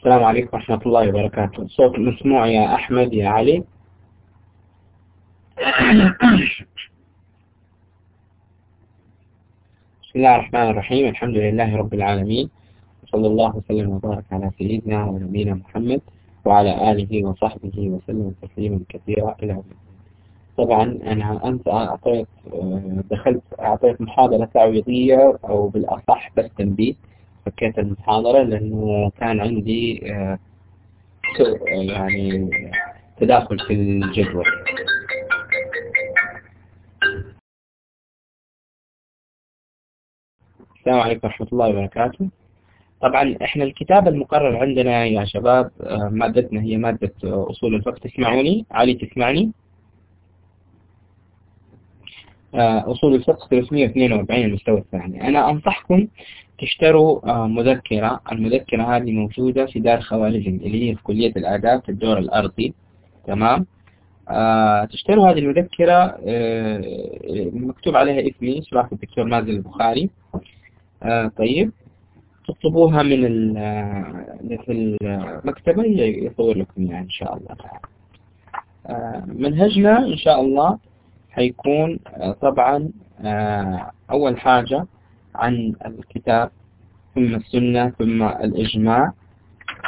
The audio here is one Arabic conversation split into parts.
السلام عليكم ورحمة الله وبركاته. صوت مسموع يا أحمد يا علي. بسم الله الرحمن الرحيم. الحمد لله رب العالمين. وصلى الله وسلم وبارك على سيدنا ونبينا محمد وعلى آله وصحبه وسلم تسليما كثيرا إلى طبعا أنا أنت أعطيت دخلت أعطيت محاضرة تعويضية أو بالأصح بس تنبيه. فكيت المحاضرة لأنه كان عندي آه، يعني تداخل في الجدول. السلام عليكم ورحمة الله وبركاته. طبعا إحنا الكتاب المقرر عندنا يا شباب آه، مادتنا هي مادة أصول الفقه. تسمعوني؟ علي تسمعني؟ آه، أصول الفقه 342 المستوى الثاني. أنا أنصحكم تشتروا آه، مذكرة. المذكرة هذه موجودة في دار خوارزم اللي هي في كلية الآداب في الدور الأرضي. تمام؟ آه تشتروا هذه المذكرة آه مكتوب عليها اسمي شرافة الدكتور مازن البخاري. طيب. تطلبوها من في المكتبة يصور لكم يعني إن شاء الله. منهجنا إن شاء الله حيكون طبعا أول حاجة عن الكتاب ثم السنة ثم الإجماع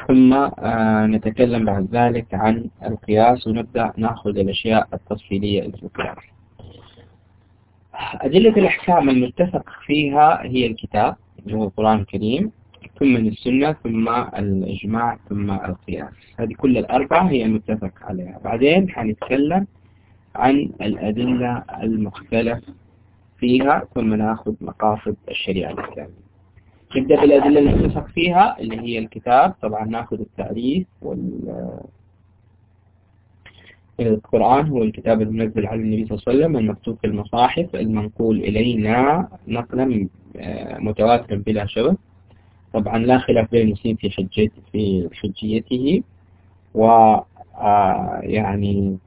ثم آه نتكلم بعد ذلك عن القياس ونبدأ نأخذ الأشياء التفصيلية القياس. أدلة الأحكام المتفق فيها هي الكتاب اللي هو القرآن الكريم ثم السنة ثم الإجماع ثم القياس. هذه كل الأربعة هي المتفق عليها. بعدين حنتكلم عن الأدلة المختلف فيها ثم نأخذ مقاصد الشريعة الإسلامية. نبدأ بالأدلة المتفق فيها اللي هي الكتاب. طبعا نأخذ التعريف وال القرآن هو الكتاب المنزل على النبي صلى الله عليه وسلم المكتوب في المصاحف المنقول إلينا نقلا متواترا بلا شبه. طبعا لا خلاف بين المسلمين في حجيته في حجيته و يعني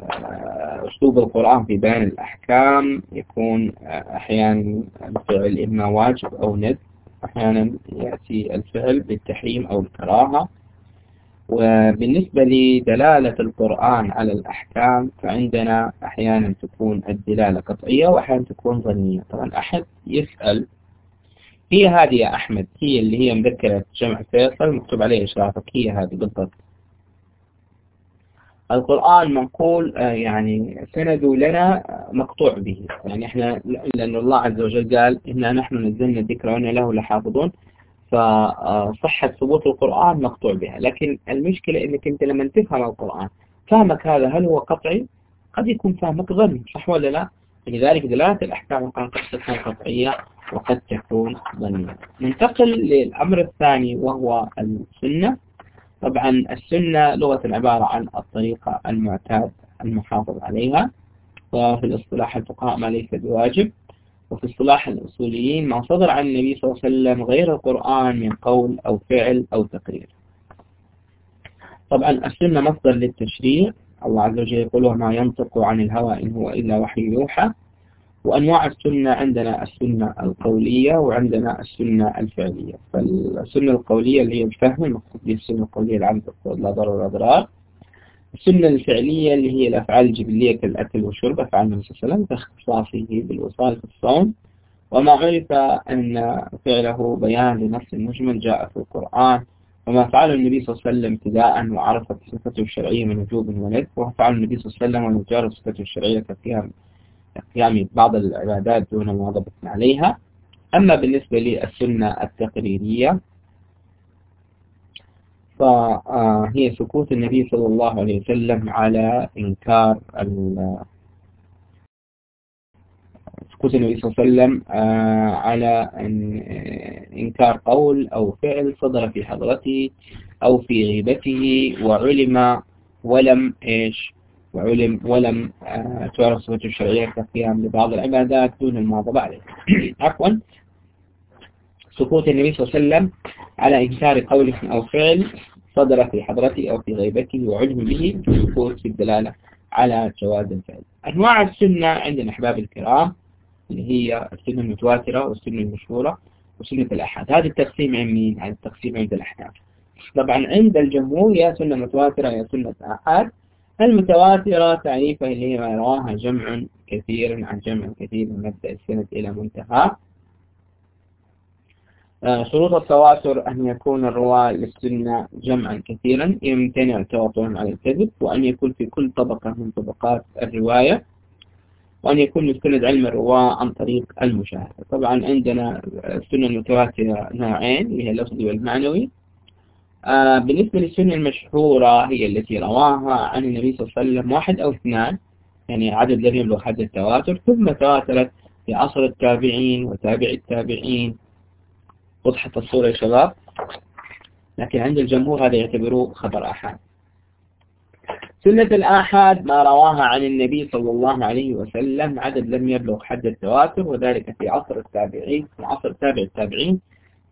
أسلوب القرآن في بيان الأحكام يكون أحيانا الفعل إما واجب أو ند أحيانا يأتي الفعل بالتحريم أو الكراهة. وبالنسبة لدلالة القرآن على الأحكام فعندنا أحيانا تكون الدلالة قطعية وأحيانا تكون ظنية. طبعا أحد يسأل هي هذه يا أحمد هي اللي هي مذكرة جمع فيصل مكتوب عليها إشرافك هي هذه بالضبط. القرآن منقول آه، يعني سنده لنا مقطوع به. يعني إحنا لأن الله عز وجل قال إنا نحن نزلنا الذكر وإنا له لحافظون فصحة ثبوت القرآن مقطوع بها. لكن المشكلة إنك أنت لما تفهم القرآن فهمك هذا هل هو قطعي؟ قد يكون فهمك ظني صح ولا لا؟ لذلك دلالة الأحكام قد تكون قطعية وقد تكون ظنية ننتقل للأمر الثاني وهو السنة. طبعا السنة لغة عبارة عن الطريقة المعتاد المحافظ عليها وفي الاصطلاح الفقهاء ما ليس بواجب وفي اصطلاح الأصوليين ما صدر عن النبي صلى الله عليه وسلم غير القرآن من قول أو فعل أو تقرير. طبعا السنة مصدر للتشريع الله عز وجل يقول وما ينطق عن الهوى إن هو إلا وحي يوحى وأنواع السنة عندنا السنة القولية وعندنا السنة الفعلية. فالسنة القولية اللي هي الفهم المقصود بها السنة القولية العمد لا ضرر ولا ضرار. السنة الفعلية اللي هي الأفعال الجبلية كالأكل والشرب أفعال النبي صلى الله عليه وسلم باختصاصه بالوصال في الصوم. وما عرف أن فعله بيان لنفس المجمل جاء في القرآن. وما فعله النبي صلى الله عليه وسلم ابتداء وعرفت صفته الشرعية من وجوب وند وفعل النبي صلى الله عليه وسلم ونجار صفته الشرعية كقيام قيام بعض العبادات دون المواظبة عليها. أما بالنسبة للسنة التقريرية فهي سكوت النبي صلى الله عليه وسلم على إنكار سكوت النبي صلى الله عليه وسلم آه، على إنكار قول أو فعل صدر في حضرته أو في غيبته وعلم ولم إيش وعلم ولم آه، تعرف صفته الشرعية كقيام لبعض العبادات دون المواظبة عليه. عفوا. سقوط النبي صلى الله عليه وسلم على إنكار قول أو فعل صدر في حضرته أو في غيبته وعلم به سقوط في الدلالة على جواز الفعل. أنواع السنة عندنا أحباب الكرام اللي هي السنة المتواترة والسنة المشهورة وسنة الأحاد هذا التقسيم عند مين؟ هذا التقسيم عند الأحناف. طبعا عند الجمهور يا سنة متواترة يا سنة آحاد. المتواترة تعريفها اللي هي ما رواها جمع كثير عن جمع كثير من مبدأ السند إلى منتهى. آه، شروط التواتر أن يكون الرواة للسنة جمعا كثيرا يمتنع تواترهم على الكذب وأن يكون في كل طبقة من طبقات الرواية وأن يكون يستند علم الرواة عن طريق المشاهدة. طبعا عندنا السنة المتواترة نوعين اللي هي اللفظي والمعنوي. آه بالنسبة للسنة المشهورة هي التي رواها عن النبي صلى الله عليه وسلم واحد أو اثنان يعني عدد لم يبلغ حد التواتر ثم تواترت في عصر التابعين وتابع التابعين. وضحت الصورة يا شباب. لكن عند الجمهور هذا يعتبروه خبر أحد سنة الآحاد ما رواها عن النبي صلى الله عليه وسلم عدد لم يبلغ حد التواتر وذلك في عصر التابعين في عصر تابع التابعين.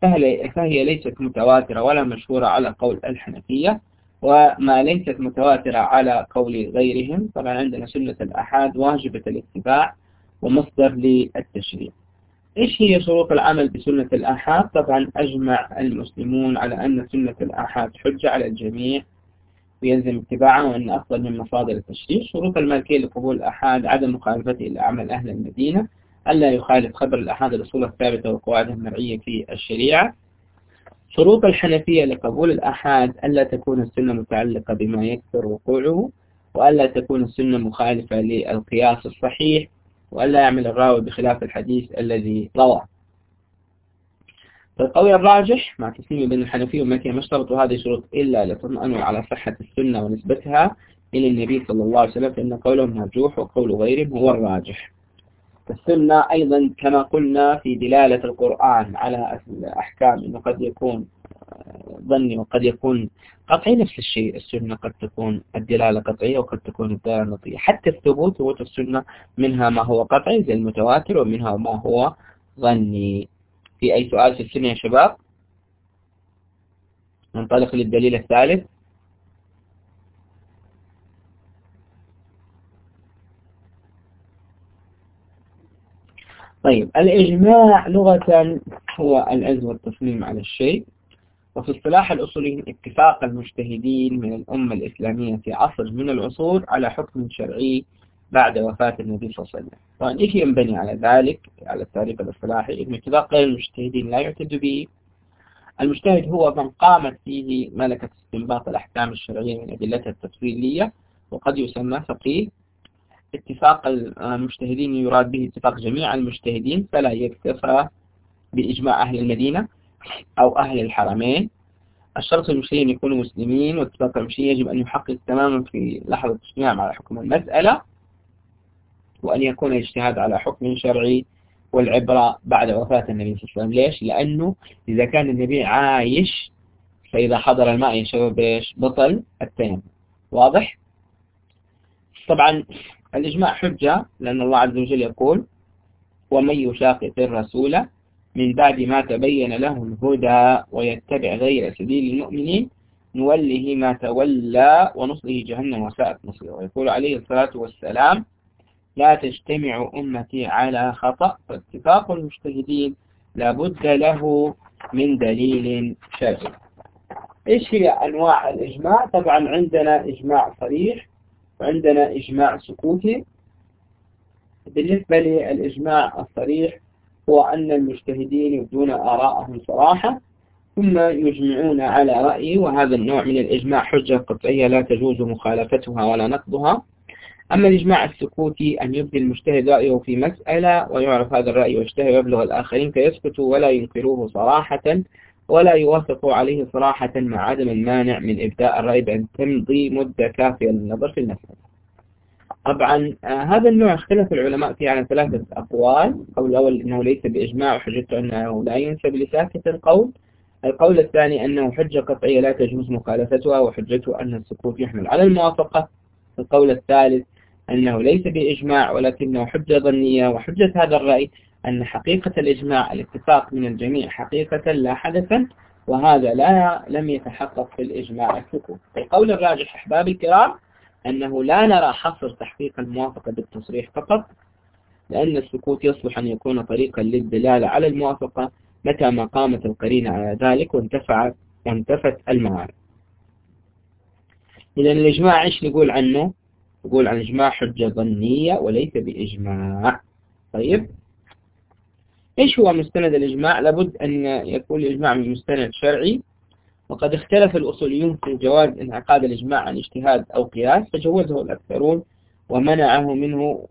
فهي ليست متواترة ولا مشهورة على قول الحنفية وما ليست متواترة على قول غيرهم. طبعا عندنا سنة الآحاد واجبة الاتباع ومصدر للتشريع. إيش هي شروط العمل بسنة الآحاد؟ طبعا أجمع المسلمون على أن سنة الآحاد حجة على الجميع ويلزم اتباعها وأن أفضل من مصادر التشريع. شروط المالكية لقبول الأحاد عدم مخالفته لأعمال أهل المدينة. ألا يخالف خبر الأحاد الأصول الثابتة وقواعدها المرعية في الشريعة. شروط الحنفية لقبول الأحاد ألا تكون السنة متعلقة بما يكثر وقوعه وألا تكون السنة مخالفة للقياس الصحيح وألا يعمل الراوي بخلاف الحديث الذي روى فالقول الراجح مع تسليم بين الحنفية والمالكية ما اشترطوا هذه الشروط إلا لتطمئنوا على صحة السنة ونسبتها إلى النبي صلى الله عليه وسلم فإن قولهم مرجوح وقول غيرهم هو الراجح. السنة أيضا كما قلنا في دلالة القرآن على الأحكام أنه قد يكون ظني وقد يكون قطعي نفس الشيء السنة قد تكون الدلالة قطعية وقد تكون الدلالة نطية حتى الثبوت ثبوت السنة منها ما هو قطعي زي المتواتر ومنها ما هو ظني. في أي سؤال في السنة يا شباب؟ ننطلق للدليل الثالث. طيب الإجماع لغة هو العزم والتصميم على الشيء. وفي اصطلاح الأصوليين اتفاق المجتهدين من الأمة الإسلامية في عصر من العصور على حكم شرعي بعد وفاة النبي صلى الله عليه وسلم. طبعا إيش ينبني على ذلك؟ على التعريف الاصطلاحي إن اتفاق غير المجتهدين لا يعتد به. المجتهد هو من قامت فيه ملكة استنباط الأحكام الشرعية من أدلتها التفصيلية وقد يسمى فقيه. اتفاق المجتهدين يراد به اتفاق جميع المجتهدين فلا يكتفى بإجماع أهل المدينة أو أهل الحرمين الشرط المجتهدين يكونوا مسلمين واتفاق المجتهدين يجب أن يحقق تماما في لحظة اجتماع على حكم المسألة وأن يكون الاجتهاد على حكم شرعي والعبرة بعد وفاة النبي صلى الله عليه وسلم ليش؟ لأنه إذا كان النبي عايش فإذا حضر الماء يا شباب؟ بطل التيمم واضح؟ طبعا الإجماع حجة لأن الله عز وجل يقول ومن يشاقق الرسول من بعد ما تبين له الهدى ويتبع غير سبيل المؤمنين نوله ما تولى ونصله جهنم وساءت مصيره. ويقول عليه الصلاة والسلام لا تجتمع أمتي على خطأ فاتفاق المجتهدين لابد له من دليل شرعي. إيش هي أنواع الإجماع؟ طبعا عندنا إجماع صريح وعندنا إجماع سكوتي. بالنسبة للإجماع الصريح هو أن المجتهدين يبدون آراءهم صراحة ثم يجمعون على رأي وهذا النوع من الإجماع حجة قطعية لا تجوز مخالفتها ولا نقضها. أما الإجماع السكوتي أن يبدي المجتهد رأيه في مسألة ويعرف هذا الرأي ويجتهد ويبلغ الآخرين فيسكتوا ولا ينكروه صراحة. ولا يوافقوا عليه صراحة مع عدم المانع من إبداء الرأي بأن تمضي مدة كافية للنظر في المسألة. طبعا آه هذا النوع اختلف العلماء فيه على ثلاثة أقوال. القول الأول أنه ليس بإجماع وحجته أنه لا ينسب لساكت القول. القول الثاني أنه حجة قطعية لا تجوز مخالفتها وحجته أن السكوت يحمل على الموافقة. القول الثالث أنه ليس بإجماع ولكنه حجة ظنية وحجة هذا الرأي. أن حقيقة الإجماع الاتفاق من الجميع حقيقة لا حدثا وهذا لا لم يتحقق في الإجماع. السكوت القول الراجح أحباب الكرام أنه لا نرى حصر تحقيق الموافقة بالتصريح فقط لأن السكوت يصلح أن يكون طريقا للدلالة على الموافقة متى ما قامت القرينة على ذلك وانتفع وانتفت الموانع إذا الإجماع إيش نقول عنه؟ نقول عن الإجماع حجة ظنية وليس بإجماع. طيب؟ إيش هو مستند الإجماع؟ لابد أن يكون الإجماع من مستند شرعي. وقد اختلف الأصوليون في جواز انعقاد الإجماع عن اجتهاد أو قياس فجوزه الأكثرون ومنعه منه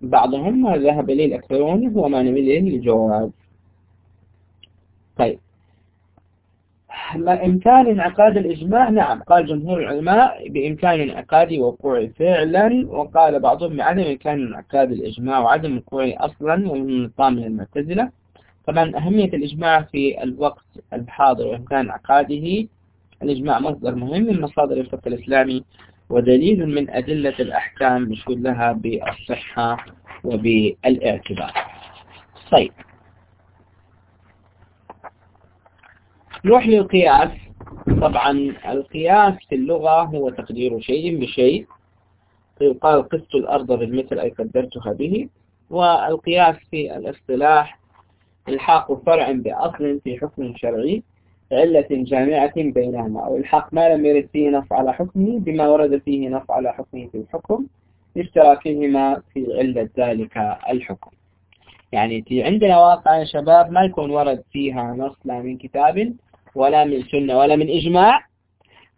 بعضهم ما ذهب إليه الأكثرون هو ما نميل إليه الجواز. طيب. إمكان انعقاد الإجماع نعم. قال جمهور العلماء بإمكان انعقاد وقوع فعلا وقال بعضهم بعدم إمكان انعقاد الإجماع وعدم وقوعه أصلا ومن نظام المعتزلة طبعا أهمية الإجماع في الوقت الحاضر وإمكان انعقاده الإجماع مصدر مهم من مصادر الفقه الإسلامي ودليل من أدلة الأحكام مشهود لها بالصحة وبالاعتبار. طيب. نروح للقياس. طبعا القياس في اللغة هو تقدير شيء بشيء. يقال قست الأرض بالمثل أي قدرتها به. والقياس في الاصطلاح إلحاق فرع بأصل في حكم شرعي علة جامعة بينهما. أو الحق ما لم يرد فيه نص على حكمه بما ورد فيه نص على حكمه في الحكم لاشتراكهما في علة ذلك الحكم. يعني في عندنا واقع يا شباب ما يكون ورد فيها نص لا من كتاب ولا من سنة ولا من إجماع.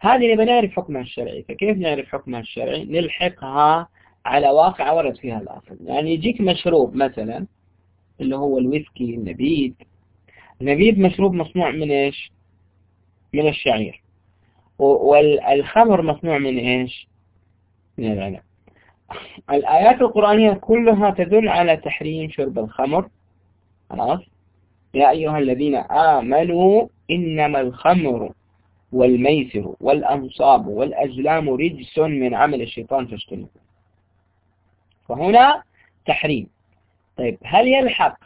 هذه نبي نعرف حكمها الشرعي. فكيف نعرف حكمها الشرعي؟ نلحقها على واقع ورد فيها الأصل. يعني يجيك مشروب مثلا اللي هو الويسكي النبيذ. النبيذ مشروب مصنوع من إيش؟ من الشعير. والخمر مصنوع من إيش؟ من العنب. الآيات القرآنية كلها تدل على تحريم شرب الخمر. خلاص؟ يا أيها الذين آمنوا إنما الخمر والميسر والأنصاب والأزلام رجس من عمل الشيطان فاجتنبوه فهنا تحريم. طيب هل يلحق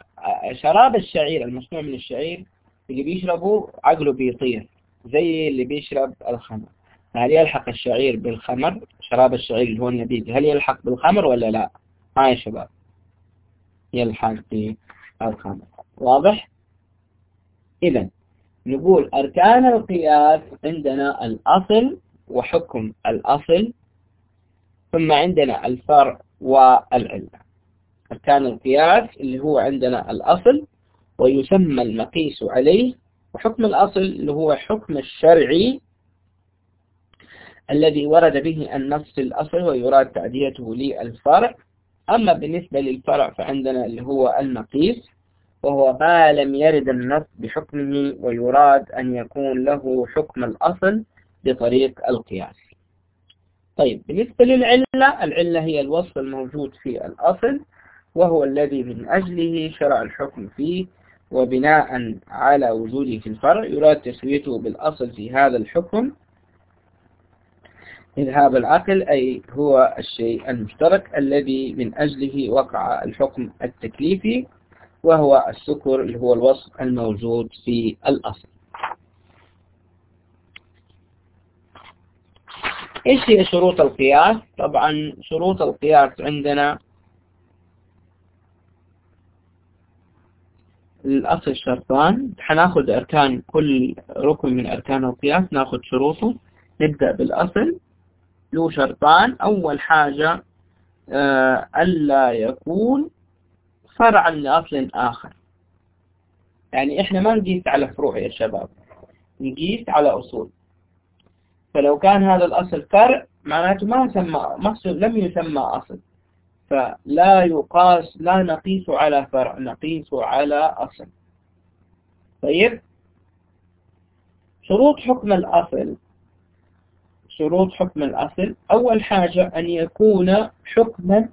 شراب الشعير المصنوع من الشعير اللي بيشربه عقله بيطير زي اللي بيشرب الخمر؟ هل يلحق الشعير بالخمر شراب الشعير اللي هو النبيذ؟ هل يلحق بالخمر ولا لا؟ ها يا شباب يلحق بالخمر. واضح؟ إذا نقول أركان القياس عندنا الأصل وحكم الأصل ثم عندنا الفرع والعلة. أركان القياس اللي هو عندنا الأصل ويسمى المقيس عليه وحكم الأصل اللي هو حكم الشرعي الذي ورد به النص الأصل ويراد تعديته للفرع. أما بالنسبة للفرع فعندنا اللي هو المقيس وهو ما لم يرد النص بحكمه ويراد أن يكون له حكم الأصل بطريق القياس. طيب بالنسبة للعلة العلة هي الوصف الموجود في الأصل وهو الذي من أجله شرع الحكم فيه وبناء على وجوده في الفرع يراد تسويته بالأصل في هذا الحكم إذهاب العقل أي هو الشيء المشترك الذي من أجله وقع الحكم التكليفي. وهو السكر اللي هو الوصف الموجود في الأصل. إيش هي شروط القياس؟ طبعا شروط القياس عندنا الأصل شرطان حناخذ أركان كل ركن من أركان القياس ناخذ شروطه. نبدأ بالأصل. له شرطان. أول حاجة آه، ألا يكون فرعا لأصل آخر. يعني إحنا ما نقيس على فروع يا شباب. نقيس على أصول. فلو كان هذا الأصل فرع معناته ما يسمى مصر لم يسمى أصل. فلا يقاس لا نقيس على فرع نقيس على أصل. طيب؟ شروط حكم الأصل. شروط حكم الأصل. أول حاجة أن يكون حكما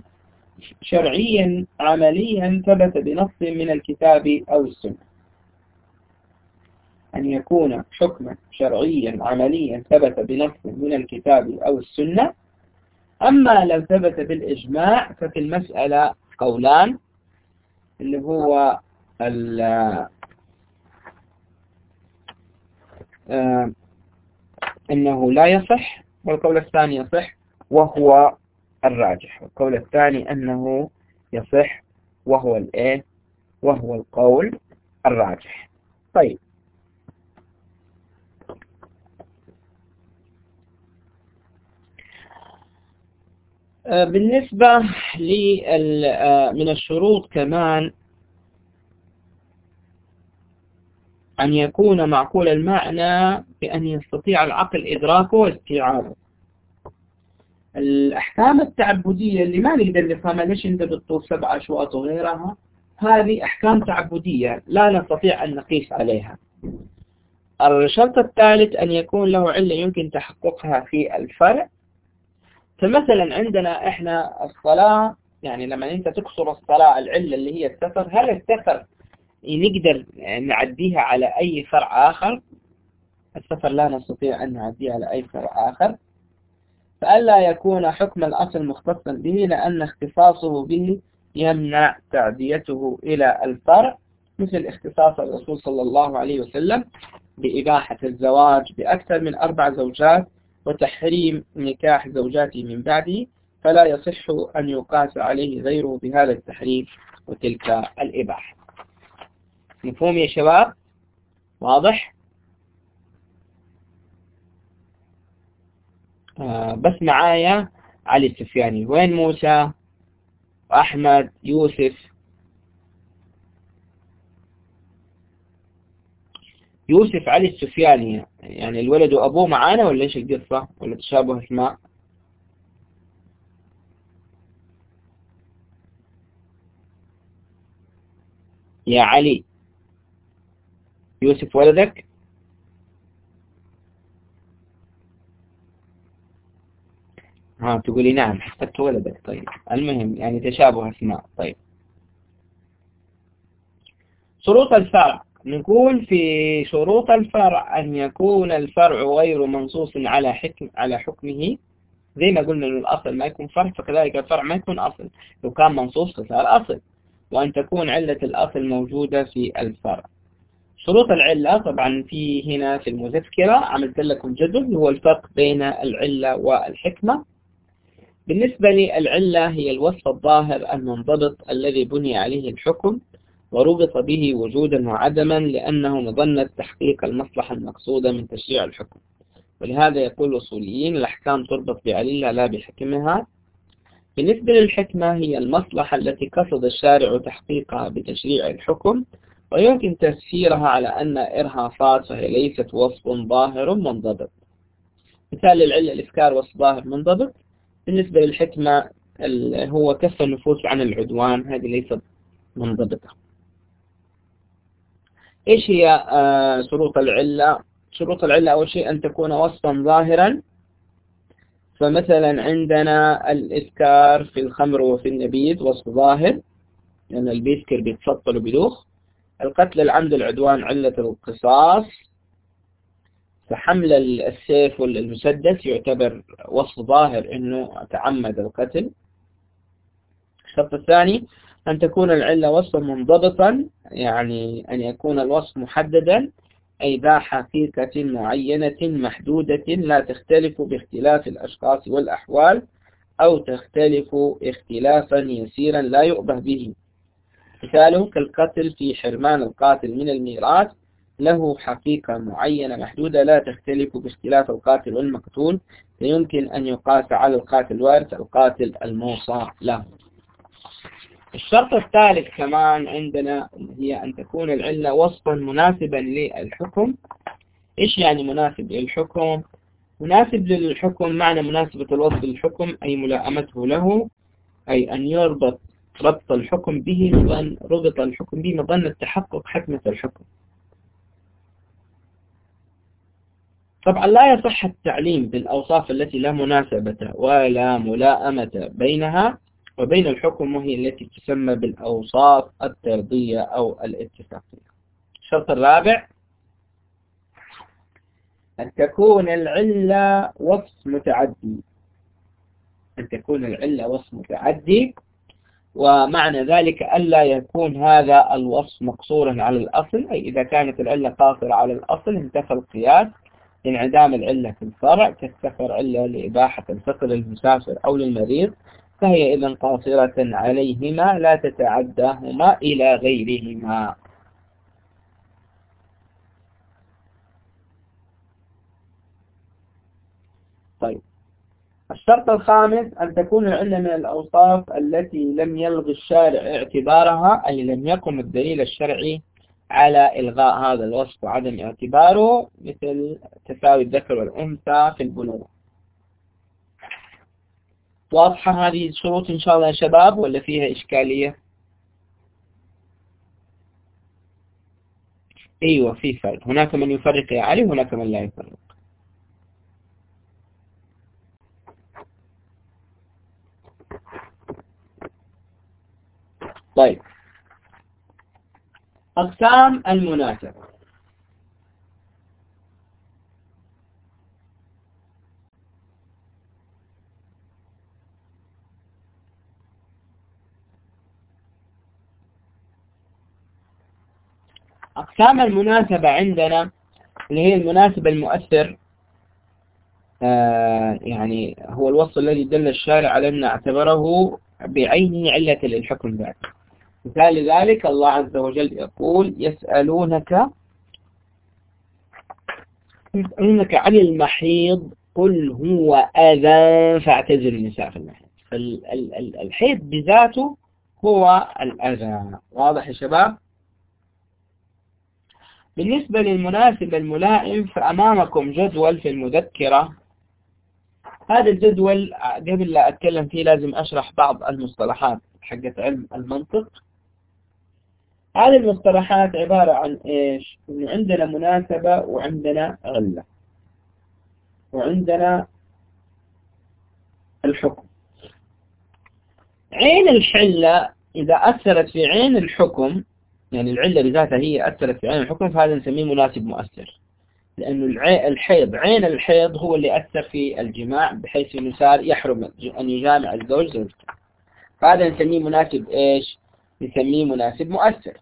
شرعيا عمليا ثبت بنص من الكتاب أو السنة. أن يكون حكما شرعيا عمليا ثبت بنص من الكتاب أو السنة. أما لو ثبت بالإجماع ففي المسألة قولان اللي هو آه، أنه لا يصح والقول الثاني يصح وهو الراجح. والقول الثاني أنه يصح وهو الإيه؟ وهو القول الراجح. طيب. آه، بالنسبة آه، من الشروط كمان أن يكون معقول المعنى بأن يستطيع العقل إدراكه واستيعابه. الأحكام التعبدية اللي ما نقدر نفهمها ليش أنت بتطوف سبع أشواط وغيرها؟ هذه أحكام تعبدية لا نستطيع أن نقيس عليها. الشرط الثالث أن يكون له علة يمكن تحققها في الفرع. فمثلا عندنا إحنا الصلاة يعني لما أنت تكسر الصلاة العلة اللي هي السفر هل السفر نقدر نعديها على أي فرع آخر؟ السفر لا نستطيع أن نعديها على أي فرع آخر. فألا يكون حكم الأصل مختصا به لأن اختصاصه به يمنع تعديته إلى الفرع مثل اختصاص الرسول صلى الله عليه وسلم بإباحة الزواج بأكثر من أربع زوجات وتحريم نكاح زوجاته من بعده فلا يصح أن يقاس عليه غيره بهذا التحريم وتلك الإباحة. مفهوم يا شباب؟ واضح؟ بس معايا علي السفياني. وين موسى؟ وأحمد يوسف. يوسف علي السفياني. يعني الولد وأبوه معانا ولا إيش القصة؟ ولا تشابه أسماء؟ يا علي يوسف ولدك؟ ها تقولي نعم حسبت ولدك طيب. المهم يعني تشابه أسماء طيب. شروط الفرع. نقول في شروط الفرع أن يكون الفرع غير منصوص على حكم على حكمه. زي ما قلنا أن الأصل ما يكون فرع فكذلك الفرع ما يكون أصل. لو كان منصوص فصار أصل. وأن تكون علة الأصل موجودة في الفرع. شروط العلة طبعا في هنا في المذكرة عملت لكم جدول هو الفرق بين العلة والحكمة. بالنسبة للعلة هي الوصف الظاهر المنضبط الذي بني عليه الحكم وربط به وجودا وعدما لأنه مظنة تحقيق المصلحة المقصودة من تشريع الحكم. ولهذا يقول الأصوليين الأحكام تربط بعليلة لا بحكمها. بالنسبة للحكمة هي المصلحة التي قصد الشارع تحقيقها بتشريع الحكم ويمكن تفسيرها على أن إرهاصات فهي ليست وصف ظاهر منضبط. مثال للعلة الإفكار وصف ظاهر منضبط. بالنسبة للحكمة هو كف النفوس عن العدوان هذه ليست منضبطة إيش هي آه، شروط العلة؟ شروط العلة أول شيء أن تكون وصفا ظاهرا. فمثلا عندنا الإذكار في الخمر وفي النبيذ وصف ظاهر لأن يعني البيسكر بيتسطل وبيدوخ. القتل العمد العدوان علة القصاص. فحمل السيف والمسدس يعتبر وصف ظاهر إنه تعمد القتل. الشرط الثاني أن تكون العلة وصفا منضبطا يعني أن يكون الوصف محددا أي ذا حقيقة معينة محدودة لا تختلف باختلاف الأشخاص والأحوال أو تختلف اختلافا يسيرا لا يؤبه به. مثاله كالقتل في حرمان القاتل من الميراث له حقيقة معينة محدودة لا تختلف باختلاف القاتل والمقتول فيمكن أن يقاس على القاتل الوارث القاتل الموصى له. الشرط الثالث كمان عندنا هي أن تكون العلة وصفا مناسبا للحكم. إيش يعني مناسب للحكم؟ مناسب للحكم معنى مناسبة الوصف للحكم أي ملائمته له أي أن يربط ربط الحكم به ربط الحكم به مظنة تحقق حكمة الحكم. طبعا لا يصح التعليم بالأوصاف التي لا مناسبة ولا ملائمة بينها وبين الحكم وهي التي تسمى بالأوصاف الترضية أو الاتفاقية. الشرط الرابع أن تكون العلة وصف متعدي. أن تكون العلة وصف متعدي ومعنى ذلك ألا يكون هذا الوصف مقصورا على الأصل أي إذا كانت العلة قاصرة على الأصل انتفى القياس. انعدام العلة في الفرع كالسفر علة لإباحة الفطر للمسافر أو للمريض فهي إذا قاصرة عليهما لا تتعداهما إلى غيرهما. طيب. الشرط الخامس أن تكون العلة من الأوصاف التي لم يلغي الشارع اعتبارها أي لم يقم الدليل الشرعي على إلغاء هذا الوصف وعدم اعتباره مثل تساوي الذكر والأنثى في البلوغ. واضحة هذه الشروط إن شاء الله يا شباب ولا فيها إشكالية؟ أيوة في فرق. هناك من يفرق يا علي وهناك من لا يفرق. طيب. أقسام المناسبة أقسام المناسبة عندنا اللي هي المناسبة المؤثر آه يعني هو الوصف الذي دل الشارع على أن أعتبره بعينه علة للحكم ذاك مثال ذلك الله عز وجل يقول يسألونك يسألونك عن المحيض قل هو أذى فاعتزل النساء في المحيض. فالحيض بذاته هو الأذى. واضح يا شباب؟ بالنسبة للمناسب الملائم فأمامكم جدول في المذكرة. هذا الجدول قبل لا أتكلم فيه لازم أشرح بعض المصطلحات حقت علم المنطق. هذه المصطلحات عبارة عن إيش؟ إنه عندنا مناسبة وعندنا غلة. وعندنا الحكم. عين الحلة إذا أثرت في عين الحكم يعني العلة بذاتها هي أثرت في عين الحكم فهذا نسميه مناسب مؤثر. لأنه الحيض عين الحيض هو اللي أثر في الجماع بحيث أنه صار يحرم أن يجامع الزوج زوجته. فهذا نسميه مناسب إيش؟ نسميه مناسب مؤثر.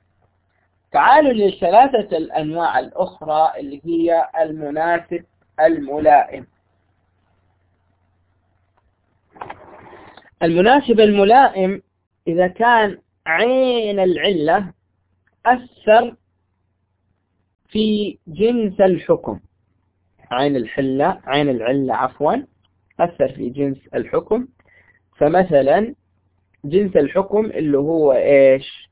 تعالوا للثلاثة الأنواع الأخرى اللي هي المناسب الملائم. المناسب الملائم إذا كان عين العلة أثر في جنس الحكم. عين الحلة عين العلة عفوا أثر في جنس الحكم. فمثلا جنس الحكم اللي هو إيش؟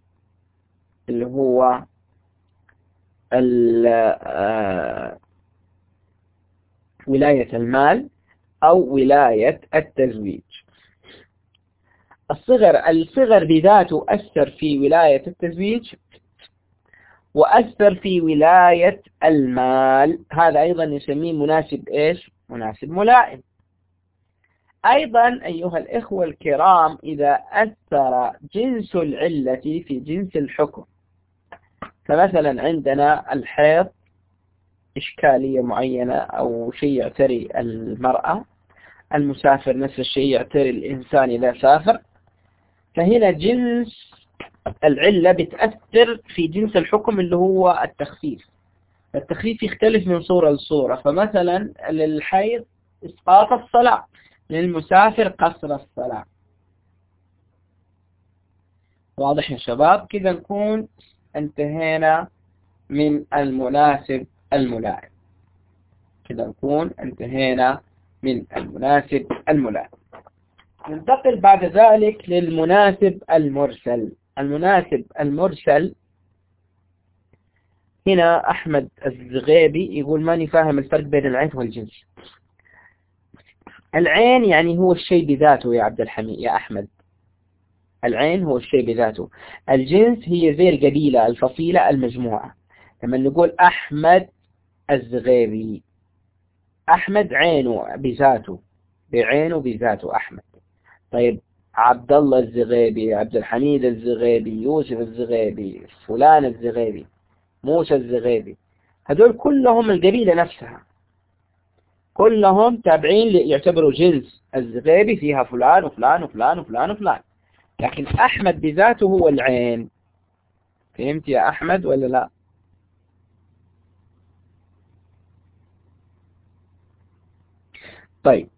اللي هو آه، ولاية المال أو ولاية التزويج. الصغر الصغر بذاته أثر في ولاية التزويج وأثر في ولاية المال. هذا أيضا نسميه مناسب إيش؟ مناسب ملائم. أيضا أيها الإخوة الكرام إذا أثر جنس العلة في جنس الحكم فمثلا عندنا الحيض إشكالية معينة أو شيء يعتري المرأة المسافر نفس الشيء يعتري الإنسان إذا سافر. فهنا جنس العلة بتأثر في جنس الحكم اللي هو التخفيف. التخفيف يختلف من صورة لصورة. فمثلا للحيض إسقاط الصلاة للمسافر قصر الصلاة. واضح يا شباب؟ كذا نكون انتهينا من المناسب الملائم. كذا نكون انتهينا من المناسب الملائم. ننتقل بعد ذلك للمناسب المرسل. المناسب المرسل هنا أحمد الزغيبي يقول ماني فاهم الفرق بين العين والجنس. العين يعني هو الشيء بذاته يا عبد الحميد يا أحمد. العين هو الشيء بذاته. الجنس هي زي القبيلة الفصيلة المجموعة. لما نقول أحمد الزغيبي أحمد عينه بذاته بعينه بذاته أحمد. طيب عبد الله الزغيبي عبد الحميد الزغيبي يوسف الزغيبي فلان الزغيبي موسى الزغيبي هذول كلهم القبيلة نفسها. كلهم تابعين يعتبروا جنس الزغيبي فيها فلان وفلان وفلان وفلان وفلان. لكن أحمد بذاته هو العين. فهمت يا أحمد ولا لا؟ طيب.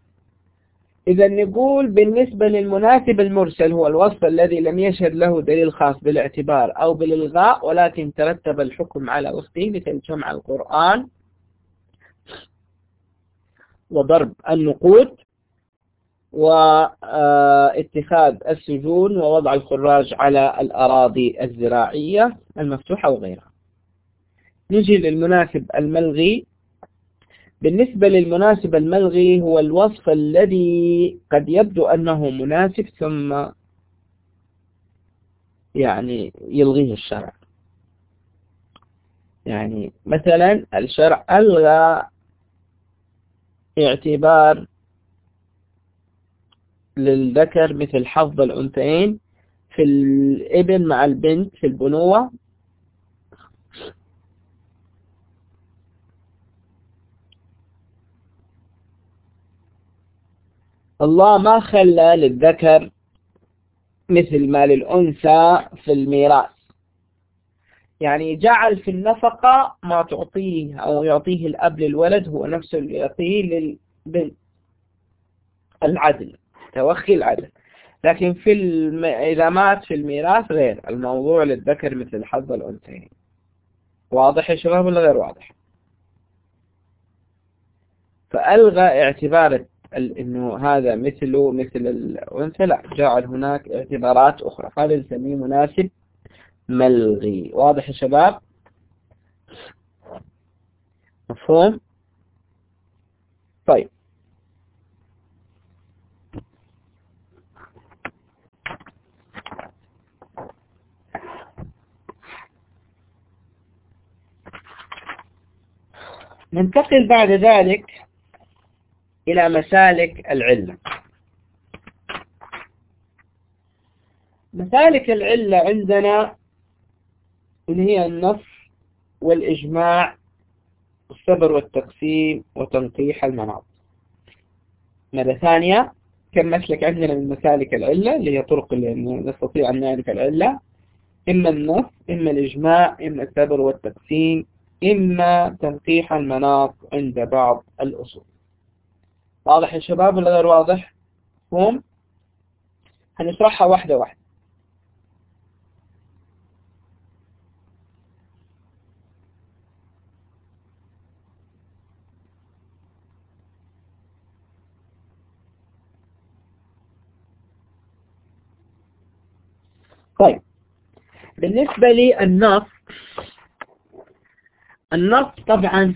إذا نقول بالنسبة للمناسب المرسل هو الوصف الذي لم يشهد له دليل خاص بالاعتبار أو بالإلغاء ولكن ترتب الحكم على وصفه مثل جمع القرآن وضرب النقود. واتخاذ السجون ووضع الخراج على الأراضي الزراعية المفتوحة وغيرها. نجي للمناسب الملغي. بالنسبة للمناسب الملغي هو الوصف الذي قد يبدو أنه مناسب ثم يعني يلغيه الشرع. يعني مثلا الشرع ألغى اعتبار للذكر مثل حظ الأنثيين في الإبن مع البنت في البنوة. الله ما خلى للذكر مثل ما للأنثى في الميراث. يعني جعل في النفقة ما تعطيه أو يعطيه الأب للولد هو نفسه اللي يعطيه للبنت. العدل. توخي العدل. لكن في الم... إذا مات في الميراث غير. الموضوع للذكر مثل حظ الأنثيين. واضح يا شباب ولا غير واضح؟ فألغى اعتبار إنه هذا مثله مثل الأنثى. لا جعل هناك اعتبارات أخرى. هذا نسميه مناسب ملغي. واضح يا شباب؟ مفهوم؟ طيب. ننتقل بعد ذلك إلى مسالك العلة. مسالك العلة عندنا اللي هي النص والإجماع والصبر والتقسيم وتنقيح المناط. مرة ثانية كم مسلك عندنا من مسالك العلة؟ اللي هي طرق اللي نستطيع أن نعرف العلة. إما النص إما الإجماع إما الصبر والتقسيم. إما تنقيح المناط عند بعض الأصول. واضح يا شباب ولا غير واضح؟ هم هنشرحها واحدة واحدة. طيب. بالنسبة للنص النص طبعا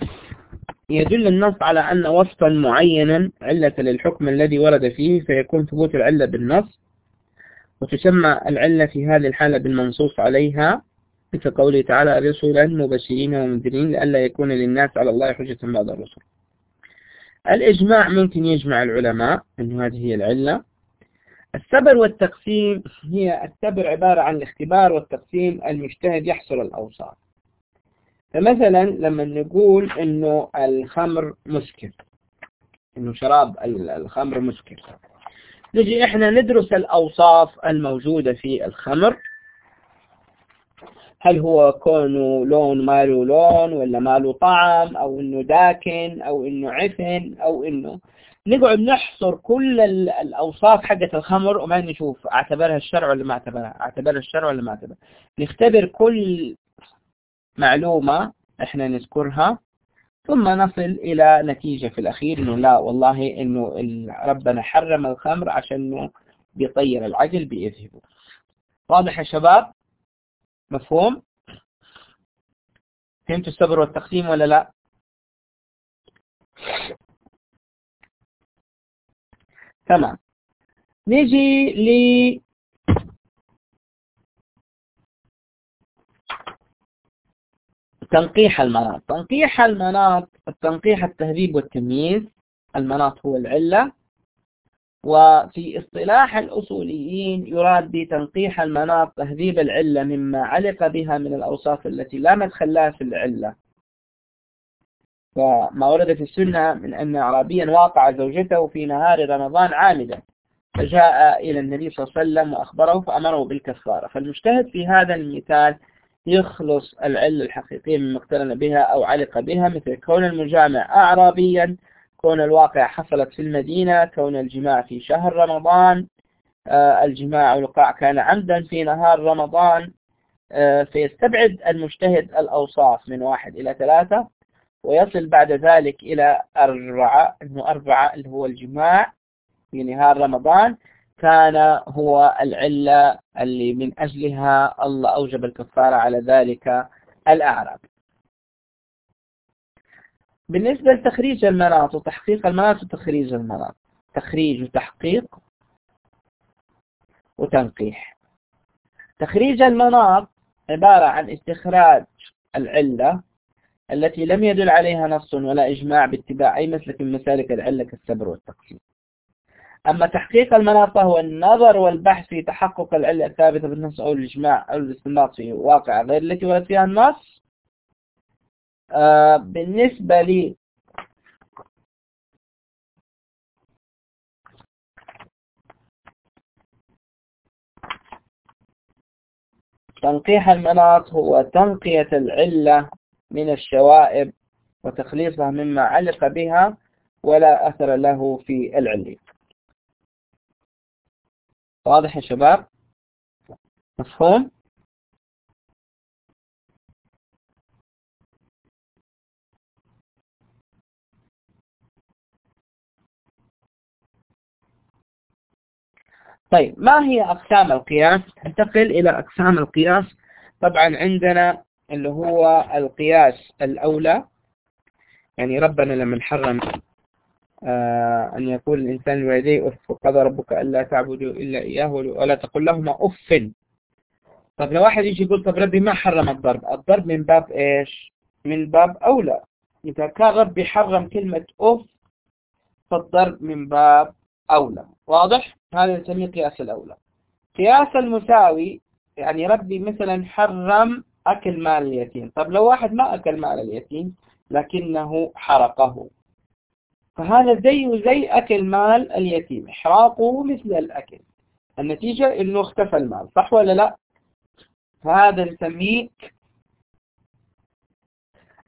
يدل النص على أن وصفا معينا علة للحكم الذي ورد فيه فيكون ثبوت العلة بالنص وتسمى العلة في هذه الحالة بالمنصوص عليها مثل قوله تعالى رسلا مبشرين ومنذرين لئلا يكون للناس على الله حجة بعد الرسل. الإجماع ممكن يجمع العلماء أن هذه هي العلة. السبر والتقسيم هي السبر عبارة عن الاختبار والتقسيم المجتهد يحصل الأوصاف. فمثلا لما نقول إنه الخمر مسكر إنه شراب الخمر مسكر. نجي إحنا ندرس الأوصاف الموجودة في الخمر. هل هو كونه لون ما له لون ولا ما له طعم أو إنه داكن أو إنه عفن أو إنه نقعد نحصر كل الأوصاف حقة الخمر وما نشوف أعتبرها الشرع ولا ما أعتبرها أعتبرها الشرع ولا ما أعتبرها. نختبر كل معلومة إحنا نذكرها ثم نصل إلى نتيجة في الأخير إنه لا والله إنه ربنا حرم الخمر عشان بيطير العقل بيذهبه. واضح يا شباب؟ مفهوم؟ فهمتوا الصبر والتقسيم ولا لا؟ تمام. نيجي تنقيح المناط. تنقيح المناط التنقيح التهذيب والتمييز. المناط هو العلة. وفي اصطلاح الأصوليين يراد بتنقيح المناط تهذيب العلة مما علق بها من الأوصاف التي لا مدخل لها في العلة. وما ورد في السنة من أن أعرابيا واقع زوجته في نهار رمضان عامدا. فجاء إلى النبي صلى الله عليه وسلم وأخبره فأمره بالكفارة. فالمجتهد في هذا المثال يخلص العلة الحقيقية مما اقترن بها أو علق بها مثل كون المجامع أعرابيا كون الواقع حصلت في المدينة كون الجماع في شهر رمضان آه، الجماع والوقاع كان عمدا في نهار رمضان آه، فيستبعد المجتهد الأوصاف من واحد إلى ثلاثة ويصل بعد ذلك إلى أربعة أنه أربعة اللي هو الجماع في نهار رمضان. كان هو العلة اللي من أجلها الله أوجب الكفارة على ذلك الأعراب. بالنسبة لتخريج المناط وتحقيق المناط وتخريج المناط تخريج وتحقيق وتنقيح. تخريج المناط عبارة عن استخراج العلة التي لم يدل عليها نص ولا إجماع باتباع أي مسلك من مسالك العلة كالسبر والتقسيم. أما تحقيق المناط فهو النظر والبحث في تحقق العلة الثابتة بالنص أو الإجماع أو الاستنباط في واقع غير التي ورد فيها النص. آه بالنسبة لي تنقيح المناط هو تنقية العلة من الشوائب وتخليصها مما علق بها ولا أثر له في العلة. واضح يا شباب؟ مفهوم؟ طيب ما هي أقسام القياس؟ ننتقل إلى أقسام القياس. طبعا عندنا اللي هو القياس الأولى يعني ربنا لما حرم أن يقول الإنسان لوالديه أف وقضى ربك ألا تعبدوا إلا إياه ولا تقل لهما أف طب لو واحد يجي يقول طب ربي ما حرم الضرب الضرب من باب إيش؟ من باب أولى. إذا كان ربي حرم كلمة أف فالضرب من باب أولى. واضح؟ هذا نسميه قياس الأولى. قياس المساوي يعني ربي مثلا حرم أكل مال اليتيم. طب لو واحد ما أكل مال اليتيم لكنه حرقه. فهذا زيه زي أكل مال اليتيم. إحراقه مثل الأكل. النتيجة إنه اختفى المال. صح ولا لا؟ فهذا نسميه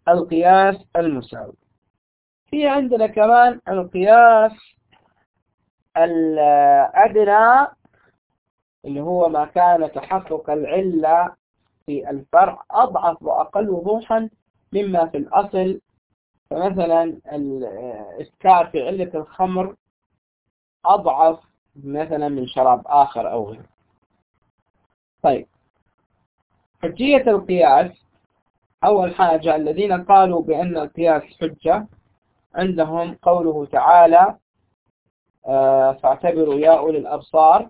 القياس المساوي. في عندنا كمان القياس الأدنى اللي هو ما كان تحقق العلة في الفرع أضعف وأقل وضوحا مما في الأصل فمثلا الإسكار في علة الخمر أضعف مثلا من شراب آخر أو غيره. طيب. حجية القياس أول حاجة الذين قالوا بأن القياس حجة عندهم قوله تعالى آه، فاعتبروا يا أولي الأبصار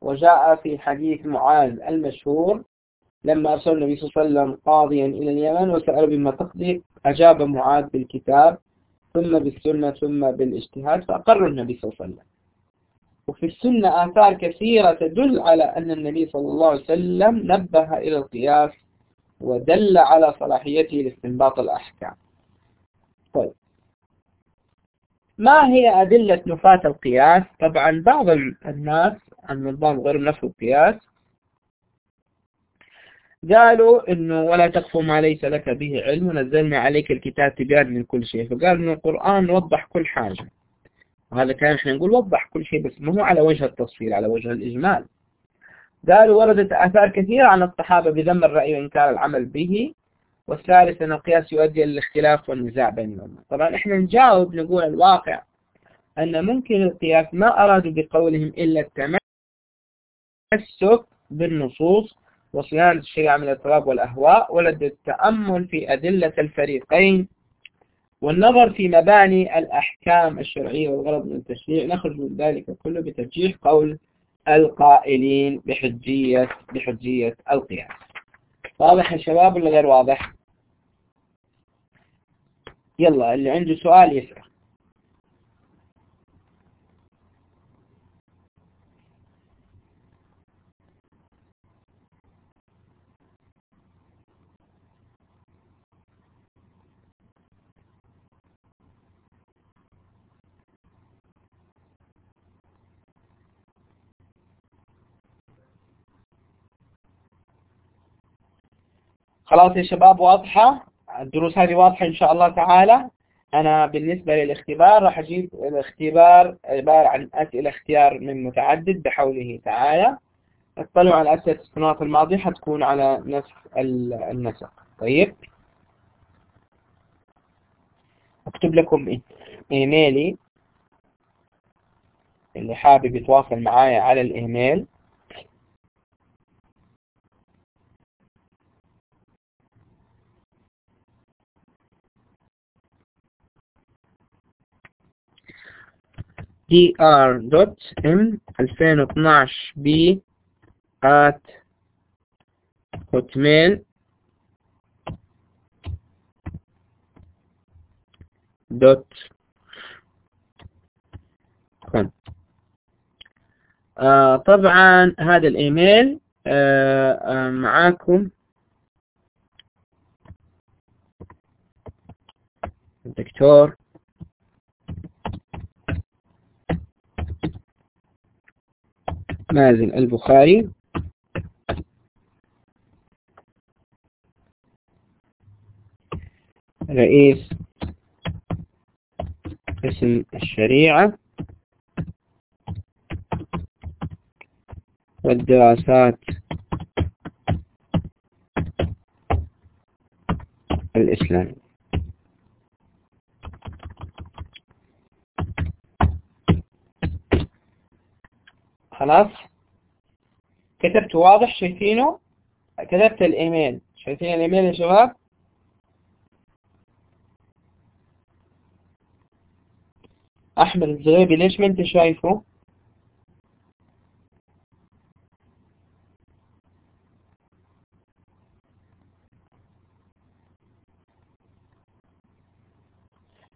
وجاء في حديث معاذ المشهور لما أرسل النبي صلى الله عليه وسلم قاضيا إلى اليمن وسأل بما تقضي أجاب معاذ بالكتاب ثم بالسنة ثم بالاجتهاد فأقر النبي صلى الله عليه وسلم. وفي السنة آثار كثيرة تدل على أن النبي صلى الله عليه وسلم نبه إلى القياس ودل على صلاحيته لاستنباط الأحكام. طيب. ما هي أدلة نفاة القياس؟ طبعا بعض الناس النظام غير نفس القياس قالوا إنه ولا تقف ما ليس لك به علم ونزلنا عليك الكتاب تبيان كل شيء. فقال إنه القرآن وضح كل حاجة. وهذا كان إحنا نقول وضح كل شيء بس ما هو على وجه التفصيل على وجه الإجمال. قالوا وردت آثار كثيرة عن الصحابة بذم الرأي وإنكار العمل به. والثالث أن القياس يؤدي إلى الاختلاف والنزاع بين طبعا إحنا نجاوب نقول الواقع أن ممكن القياس ما أرادوا بقولهم إلا التمسك بالنصوص وصيانة الشريعة من الاضطراب والأهواء ولد التأمل في أدلة الفريقين والنظر في مباني الأحكام الشرعية والغرض من التشريع. نخرج من ذلك كله بترجيح قول القائلين بحجية بحجية القياس. واضح يا شباب ولا غير واضح؟ يلا اللي عنده سؤال يسأل. خلاص يا شباب واضحة؟ الدروس هذه واضحة إن شاء الله تعالى. أنا بالنسبة للاختبار راح أجيب الاختبار عبارة عن أسئلة اختيار من متعدد بحوله تعالى. اطلعوا على أسئلة السنوات الماضية حتكون على نفس النسق طيب. أكتب لكم إيميلي اللي حابب يتواصل معايا على الإيميل. dr.m 2012 b at hotmail آه طبعا هذا الإيميل آه آه معاكم. الدكتور. مازن البخاري. رئيس قسم الشريعة والدراسات الإسلامية. خلاص؟ كتبت واضح؟ شايفينه؟ كتبت الإيميل. شايفين الإيميل يا شباب؟ أحمد الزغيبي ليش ما أنت شايفه؟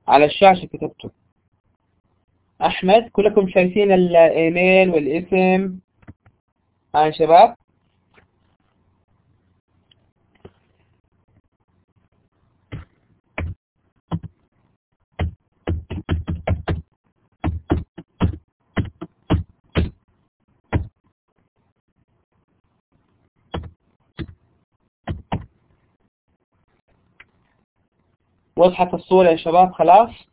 على الشاشة كتبته. أحمد كلكم شايفين الإيميل والاسم. ها يا شباب؟ وضحت الصورة يا شباب خلاص؟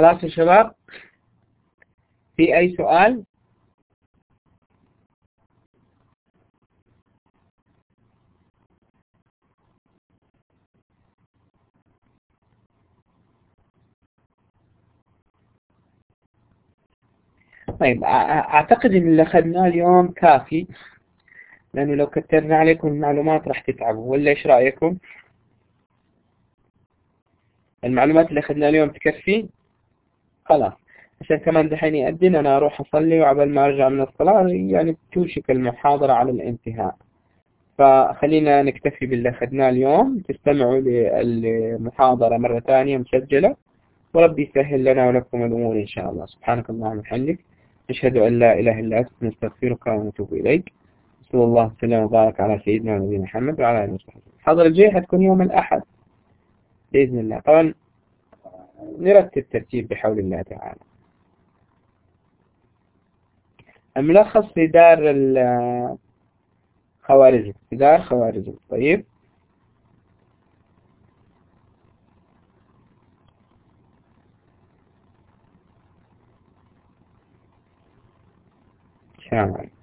خلاص يا شباب في أي سؤال طيب أعتقد اللي أخذناه اليوم كافي لأنه لو كترنا عليكم المعلومات راح تتعبوا ولا إيش رأيكم؟ المعلومات اللي أخذناها اليوم تكفي؟ خلاص. عشان كمان دحين يأذن أنا أروح أصلي وعبال ما أرجع من الصلاة يعني توشك المحاضرة على الانتهاء. فخلينا نكتفي باللي أخذناه اليوم. تستمعوا للمحاضرة مرة ثانية مسجلة. وربي يسهل لنا ولكم الأمور إن شاء الله. سبحانك اللهم وبحمدك. نشهد أن لا إله إلا أنت. نستغفرك ونتوب إليك. صلى الله وسلم وبارك على سيدنا ونبينا محمد وعلى آله وصحبه. الحضرة الجاية حتكون يوم الأحد. بإذن الله. طبعا نرتب ترتيب بحول الله تعالى. الملخص في دار خوارزم في دار خوارزم. طيب. عليكم